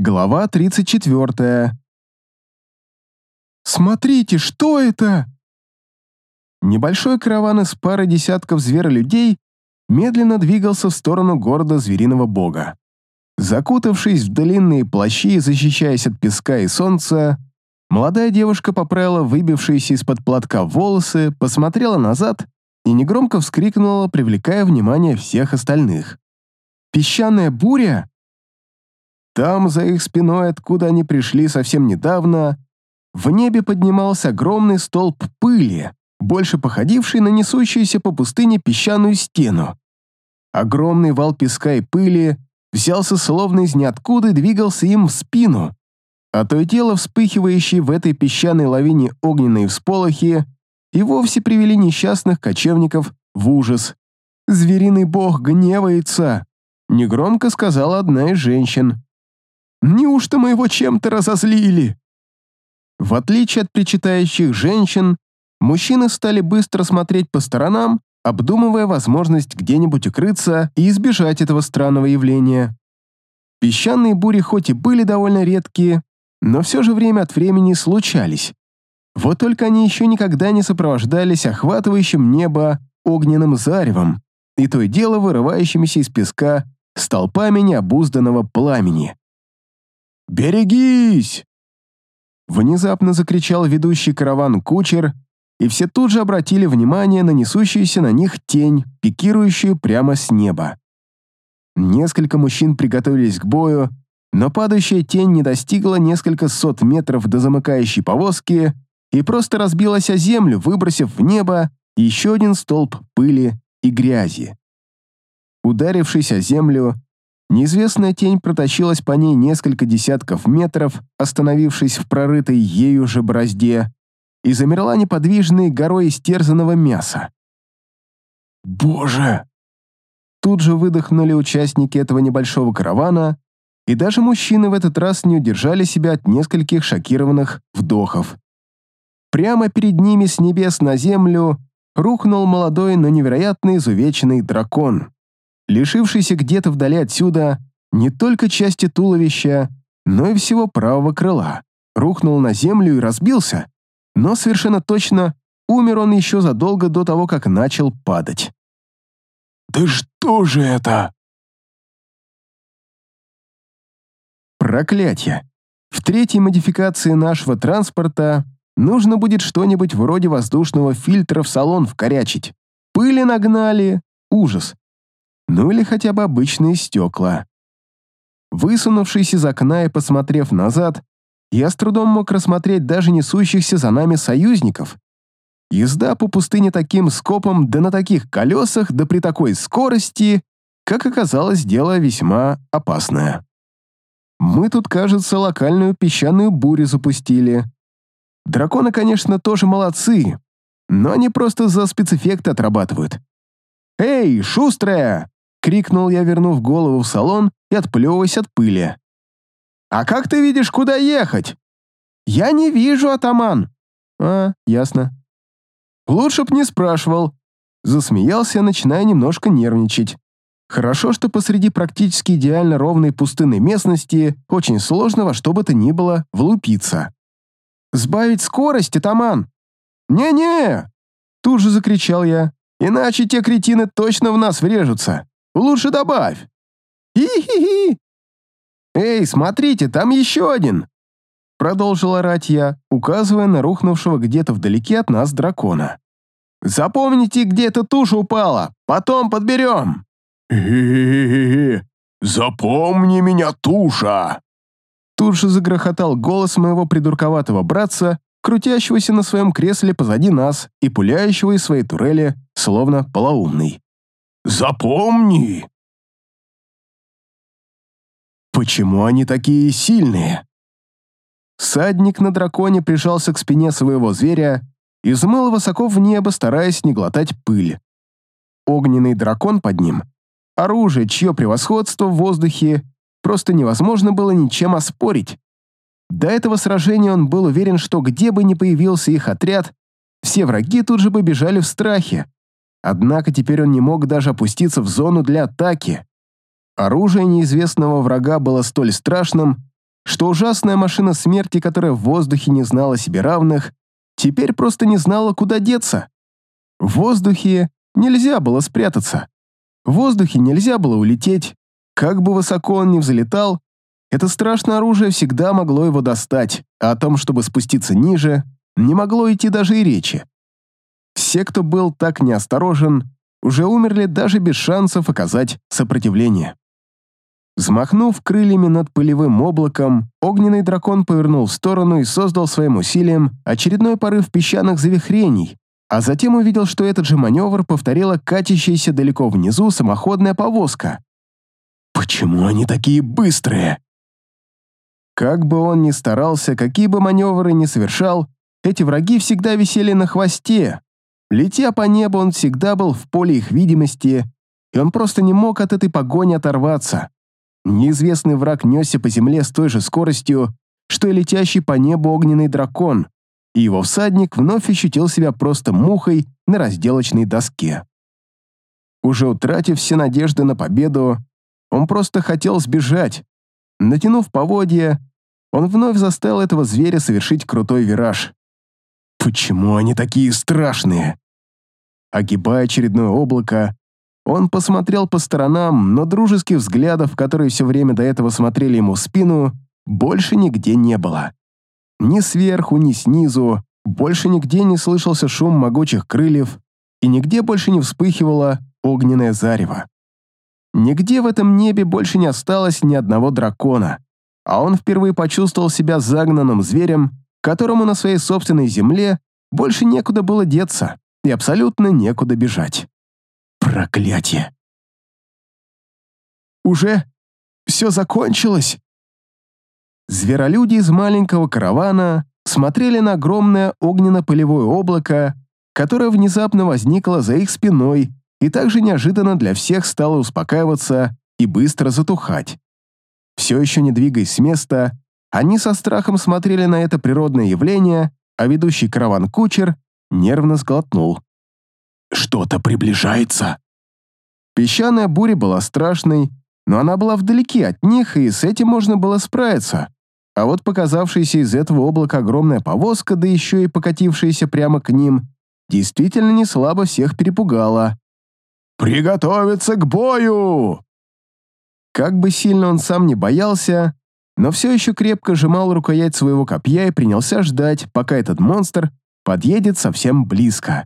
Глава 34. «Смотрите, что это?» Небольшой караван из пары десятков зверолюдей медленно двигался в сторону города звериного бога. Закутавшись в длинные плащи и защищаясь от песка и солнца, молодая девушка поправила выбившиеся из-под платка волосы, посмотрела назад и негромко вскрикнула, привлекая внимание всех остальных. «Песчаная буря?» Там, за их спиной, откуда они пришли совсем недавно, в небе поднимался огромный столб пыли, больше походивший на несущуюся по пустыне песчаную стену. Огромный вал песка и пыли взялся словно из ниоткуда и двигался им в спину, а то и тело, вспыхивающее в этой песчаной лавине огненные всполохи, и вовсе привели несчастных кочевников в ужас. «Звериный бог гневается», — негромко сказала одна из женщин. Неужто мы его чем-то разозлили?» В отличие от причитающих женщин, мужчины стали быстро смотреть по сторонам, обдумывая возможность где-нибудь укрыться и избежать этого странного явления. Песчаные бури хоть и были довольно редкие, но все же время от времени случались. Вот только они еще никогда не сопровождались охватывающим небо огненным заревом и то и дело вырывающимися из песка столпами необузданного пламени. «Берегись!» Внезапно закричал ведущий караван кучер, и все тут же обратили внимание на несущуюся на них тень, пикирующую прямо с неба. Несколько мужчин приготовились к бою, но падающая тень не достигла несколько сот метров до замыкающей повозки и просто разбилась о землю, выбросив в небо еще один столб пыли и грязи. Ударившись о землю, Неизвестная тень протащилась по ней несколько десятков метров, остановившись в прорытой ею же борозде, и замерла неподвижной горой истерзанного мяса. «Боже!» Тут же выдохнули участники этого небольшого каравана, и даже мужчины в этот раз не удержали себя от нескольких шокированных вдохов. Прямо перед ними с небес на землю рухнул молодой, но невероятно изувеченный дракон лишившийся где-то вдали отсюда не только части туловища, но и всего правого крыла, рухнул на землю и разбился, но совершенно точно умер он еще задолго до того, как начал падать. «Да что же это?» Проклятье! В третьей модификации нашего транспорта нужно будет что-нибудь вроде воздушного фильтра в салон вкорячить. Пыли нагнали. Ужас ну или хотя бы обычные стекла. Высунувшись из окна и посмотрев назад, я с трудом мог рассмотреть даже несущихся за нами союзников. Езда по пустыне таким скопом, да на таких колесах, да при такой скорости, как оказалось, дело весьма опасное. Мы тут, кажется, локальную песчаную бурю запустили. Драконы, конечно, тоже молодцы, но они просто за спецэффекты отрабатывают. «Эй, шустрая! — крикнул я, вернув голову в салон и отплевываясь от пыли. «А как ты видишь, куда ехать?» «Я не вижу, атаман». «А, ясно». «Лучше б не спрашивал». Засмеялся, начиная немножко нервничать. Хорошо, что посреди практически идеально ровной пустынной местности очень сложно во что бы то ни было влупиться. «Сбавить скорость, атаман!» «Не-не!» Тут же закричал я. «Иначе те кретины точно в нас врежутся!» Лучше добавь. Хи-хи-хи. Эй, смотрите, там еще один. Продолжил орать я, указывая на рухнувшего где-то вдалеке от нас дракона. Запомните, где эта туша упала, потом подберем. Хе-хе-хе, запомни меня, туша. Тут же загрохотал голос моего придурковатого братца, крутящегося на своем кресле позади нас и пуляющего из своей турели, словно полоумный. Запомни!» «Почему они такие сильные?» Садник на драконе прижался к спине своего зверя и взмыл высоко в небо, стараясь не глотать пыль. Огненный дракон под ним — оружие, чье превосходство в воздухе просто невозможно было ничем оспорить. До этого сражения он был уверен, что где бы ни появился их отряд, все враги тут же бы бежали в страхе, Однако теперь он не мог даже опуститься в зону для атаки. Оружие неизвестного врага было столь страшным, что ужасная машина смерти, которая в воздухе не знала себе равных, теперь просто не знала, куда деться. В воздухе нельзя было спрятаться. В воздухе нельзя было улететь. Как бы высоко он ни взлетал, это страшное оружие всегда могло его достать, а о том, чтобы спуститься ниже, не могло идти даже и речи. Все, кто был так неосторожен, уже умерли даже без шансов оказать сопротивление. Взмахнув крыльями над пылевым облаком, огненный дракон повернул в сторону и создал своим усилием очередной порыв песчаных завихрений, а затем увидел, что этот же маневр повторила катящаяся далеко внизу самоходная повозка. «Почему они такие быстрые?» Как бы он ни старался, какие бы маневры ни совершал, эти враги всегда висели на хвосте. Летя по небу, он всегда был в поле их видимости, и он просто не мог от этой погони оторваться. Неизвестный враг несся по земле с той же скоростью, что и летящий по небу огненный дракон, и его всадник вновь ощутил себя просто мухой на разделочной доске. Уже утратив все надежды на победу, он просто хотел сбежать. Натянув поводья, он вновь заставил этого зверя совершить крутой вираж. Почему они такие страшные? Огибая очередное облако, он посмотрел по сторонам, но дружеских взглядов, которые все время до этого смотрели ему в спину, больше нигде не было. Ни сверху, ни снизу, больше нигде не слышался шум могучих крыльев, и нигде больше не вспыхивало огненное зарево. Нигде в этом небе больше не осталось ни одного дракона, а он впервые почувствовал себя загнанным зверем, которому на своей собственной земле больше некуда было деться и абсолютно некуда бежать. Проклятие! Уже все закончилось? Зверолюди из маленького каравана смотрели на огромное огненно-пылевое облако, которое внезапно возникло за их спиной и также неожиданно для всех стало успокаиваться и быстро затухать. Все еще не двигаясь с места, они со страхом смотрели на это природное явление, а ведущий караван-кучер нервно сглотнул. Что-то приближается. Песчаная буря была страшной, но она была вдалеке от них, и с этим можно было справиться. А вот показавшаяся из этого облака огромная повозка, да еще и покатившаяся прямо к ним, действительно не слабо всех перепугала. «Приготовиться к бою!» Как бы сильно он сам не боялся, но все еще крепко сжимал рукоять своего копья и принялся ждать, пока этот монстр подъедет совсем близко.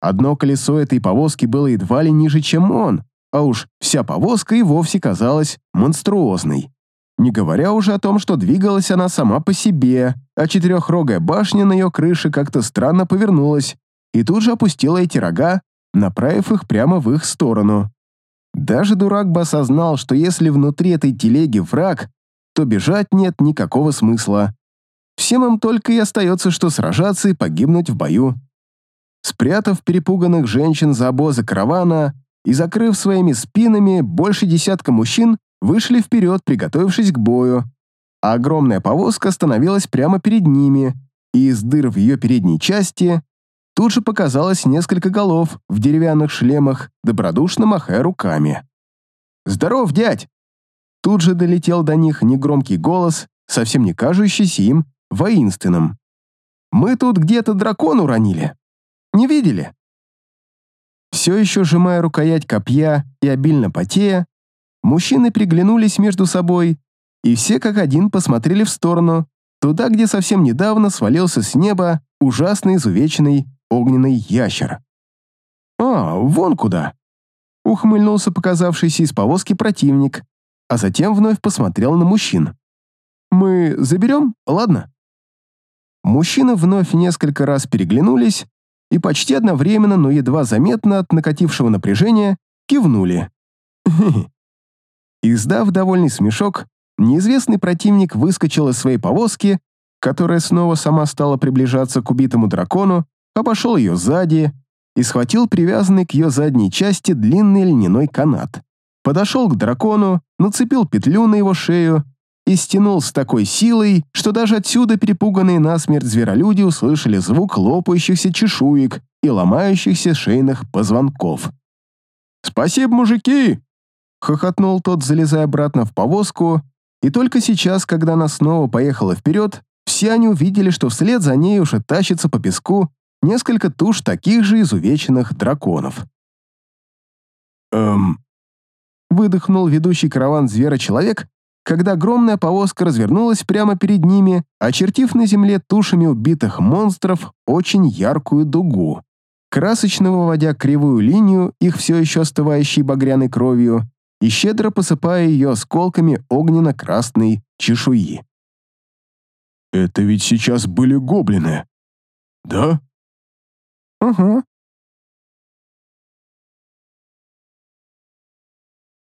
Одно колесо этой повозки было едва ли ниже, чем он, а уж вся повозка и вовсе казалась монструозной. Не говоря уже о том, что двигалась она сама по себе, а четырехрогая башня на ее крыше как-то странно повернулась и тут же опустила эти рога, направив их прямо в их сторону. Даже дурак бы осознал, что если внутри этой телеги враг, то бежать нет никакого смысла. Всем им только и остается, что сражаться и погибнуть в бою. Спрятав перепуганных женщин за обозы каравана и закрыв своими спинами, больше десятка мужчин вышли вперед, приготовившись к бою, а огромная повозка остановилась прямо перед ними, и из дыр в ее передней части тут же показалось несколько голов в деревянных шлемах, добродушно махая руками. «Здоров, дядь!» Тут же долетел до них негромкий голос, совсем не кажущийся им воинственным. «Мы тут где-то дракон уронили!» Не видели?» Все еще сжимая рукоять копья и обильно потея, мужчины приглянулись между собой, и все как один посмотрели в сторону, туда, где совсем недавно свалился с неба ужасно изувеченный огненный ящер. «А, вон куда!» — ухмыльнулся показавшийся из повозки противник, а затем вновь посмотрел на мужчин. «Мы заберем, ладно?» Мужчины вновь несколько раз переглянулись, и почти одновременно, но едва заметно от накатившего напряжения, кивнули. Издав довольный смешок, неизвестный противник выскочил из своей повозки, которая снова сама стала приближаться к убитому дракону, обошел ее сзади и схватил привязанный к ее задней части длинный льняной канат. Подошел к дракону, нацепил петлю на его шею и стянул с такой силой, что даже отсюда перепуганные насмерть зверолюди услышали звук лопающихся чешуек и ломающихся шейных позвонков. «Спасибо, мужики!» — хохотнул тот, залезая обратно в повозку И только сейчас, когда она снова поехала вперед, все они увидели, что вслед за ней уже тащится по песку несколько туш таких же изувеченных драконов. Эм, Выдохнул ведущий караван звера-человек, когда огромная повозка развернулась прямо перед ними, очертив на земле тушами убитых монстров очень яркую дугу, красочно выводя кривую линию их все еще остывающей багряной кровью и щедро посыпая ее осколками огненно-красной чешуи. это ведь сейчас были гоблины. Да? «Ага»,